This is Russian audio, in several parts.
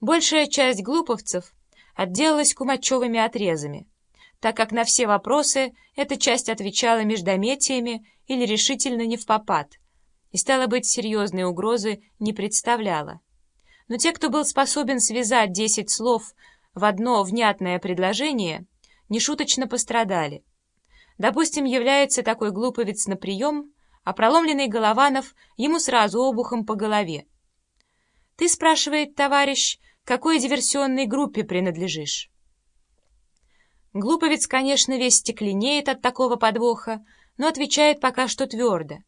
Большая часть глуповцев отделалась кумачевыми отрезами, так как на все вопросы эта часть отвечала междометиями или решительно не в попад, и, стало быть, серьезной угрозы не представляла. Но те, кто был способен связать десять слов в одно внятное предложение, нешуточно пострадали. Допустим, является такой глуповец на прием, а проломленный Голованов ему сразу обухом по голове. «Ты, — спрашивает товарищ, — какой диверсионной группе принадлежишь?» Глуповец, конечно, весь стекленеет от такого подвоха, но отвечает пока что твердо.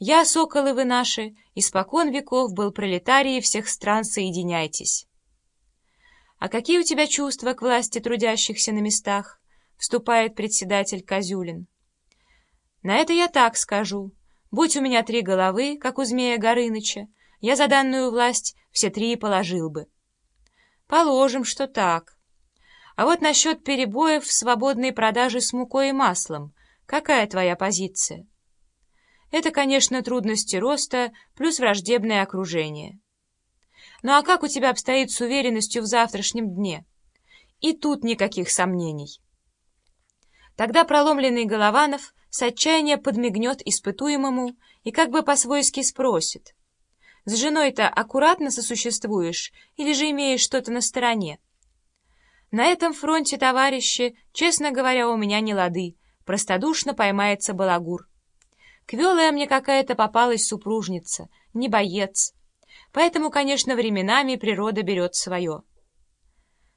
«Я, соколы наши, испокон веков был пролетарии всех стран, соединяйтесь». «А какие у тебя чувства к власти трудящихся на местах?» — вступает председатель Козюлин. «На это я так скажу. Будь у меня три головы, как у змея Горыныча, я за данную власть все три положил бы. Положим, что так. А вот насчет перебоев в свободной продаже с мукой и маслом, какая твоя позиция? Это, конечно, трудности роста плюс враждебное окружение. Ну а как у тебя обстоит с уверенностью в завтрашнем дне? И тут никаких сомнений. Тогда проломленный Голованов с отчаяния подмигнет испытуемому и как бы по-свойски спросит — с женой-то аккуратно сосуществуешь или же имеешь что-то на стороне? На этом фронте, товарищи, честно говоря, у меня не лады. Простодушно поймается балагур. Квелая мне какая-то попалась супружница, не боец. Поэтому, конечно, временами природа берет свое.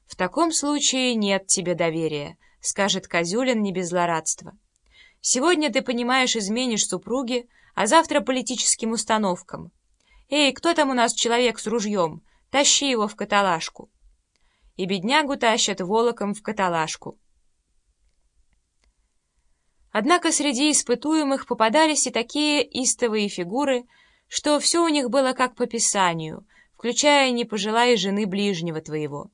В таком случае нет тебе доверия, скажет Козюлин не без злорадства. Сегодня ты, понимаешь, изменишь супруге, а завтра политическим установкам. «Эй, кто там у нас человек с ружьем? Тащи его в каталажку!» И беднягу тащат волоком в каталажку. Однако среди испытуемых попадались и такие истовые фигуры, что все у них было как по писанию, включая «не пожелая жены ближнего твоего».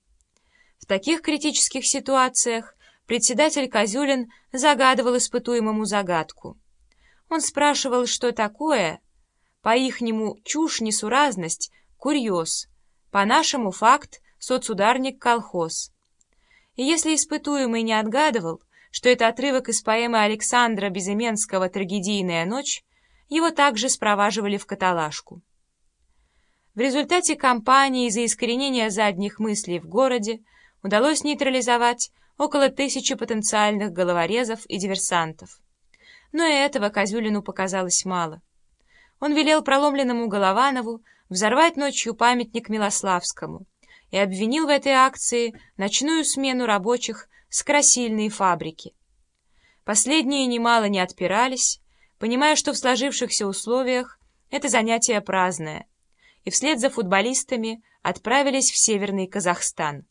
В таких критических ситуациях председатель Козюлин загадывал испытуемому загадку. Он спрашивал, что такое по-ихнему чушь, несуразность, курьез, по-нашему факт, соцударник-колхоз. И если испытуемый не отгадывал, что это отрывок из поэмы Александра Безыменского «Трагедийная ночь», его также спроваживали в каталажку. В результате кампании за искоренение задних мыслей в городе удалось нейтрализовать около тысячи потенциальных головорезов и диверсантов. Но и этого Козюлину показалось мало он велел проломленному Голованову взорвать ночью памятник Милославскому и обвинил в этой акции ночную смену рабочих с красильной фабрики. Последние немало не отпирались, понимая, что в сложившихся условиях это занятие праздное, и вслед за футболистами отправились в Северный Казахстан.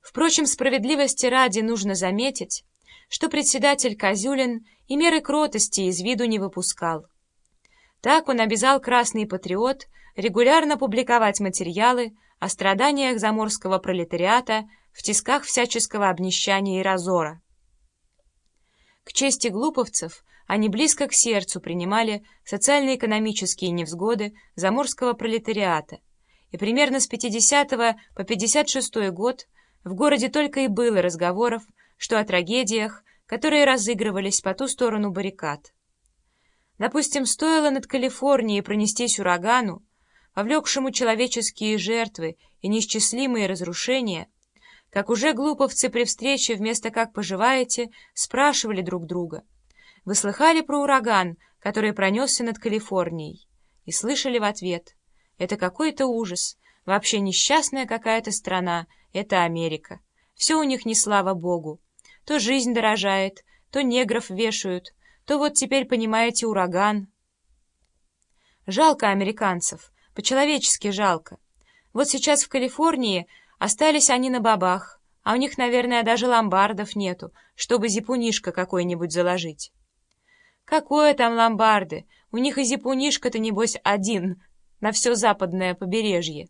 Впрочем, справедливости ради нужно заметить, что председатель Козюлин и меры кротости из виду не выпускал. Так он обязал «Красный патриот» регулярно публиковать материалы о страданиях заморского пролетариата в тисках всяческого обнищания и разора. К чести глуповцев они близко к сердцу принимали социально-экономические невзгоды заморского пролетариата, и примерно с 50 по 56 год в городе только и было разговоров, что о трагедиях, которые разыгрывались по ту сторону баррикад. Допустим, стоило над Калифорнией пронестись урагану, повлекшему человеческие жертвы и неисчислимые разрушения, как уже глуповцы при встрече вместо «как поживаете» спрашивали друг друга. Вы слыхали про ураган, который пронесся над Калифорнией? И слышали в ответ. Это какой-то ужас. Вообще несчастная какая-то страна. Это Америка. Все у них не слава богу. То жизнь дорожает, то негров вешают, то вот теперь, понимаете, ураган. Жалко американцев, по-человечески жалко. Вот сейчас в Калифорнии остались они на бабах, а у них, наверное, даже ломбардов нету, чтобы зипунишка какой-нибудь заложить. Какое там ломбарды? У них и зипунишка-то, небось, один на все западное побережье.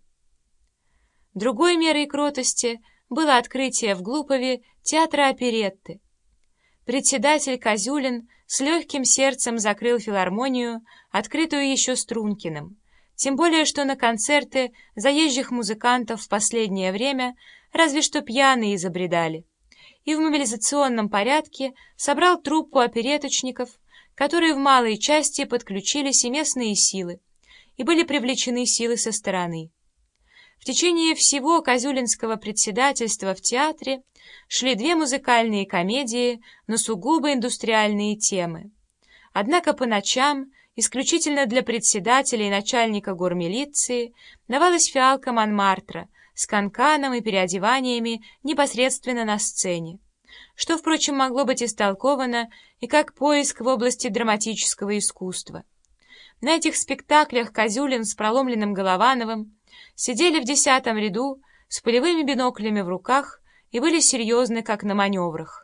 Другой мерой кротости было открытие в Глупове театра оперетты. Председатель Козюлин с легким сердцем закрыл филармонию, открытую еще Стрункиным, тем более что на концерты заезжих музыкантов в последнее время разве что пьяные изобредали, и в мобилизационном порядке собрал труппу опереточников, которые в малой части подключились и местные силы, и были привлечены силы со стороны. В течение всего Козюлинского председательства в театре шли две музыкальные комедии на сугубо индустриальные темы. Однако по ночам, исключительно для председателя и начальника гормилиции, давалась фиалка Монмартра с канканом и переодеваниями непосредственно на сцене, что, впрочем, могло быть истолковано и как поиск в области драматического искусства. На этих спектаклях Козюлин с проломленным Головановым сидели в десятом ряду с полевыми биноклями в руках и были серьезны, как на маневрах.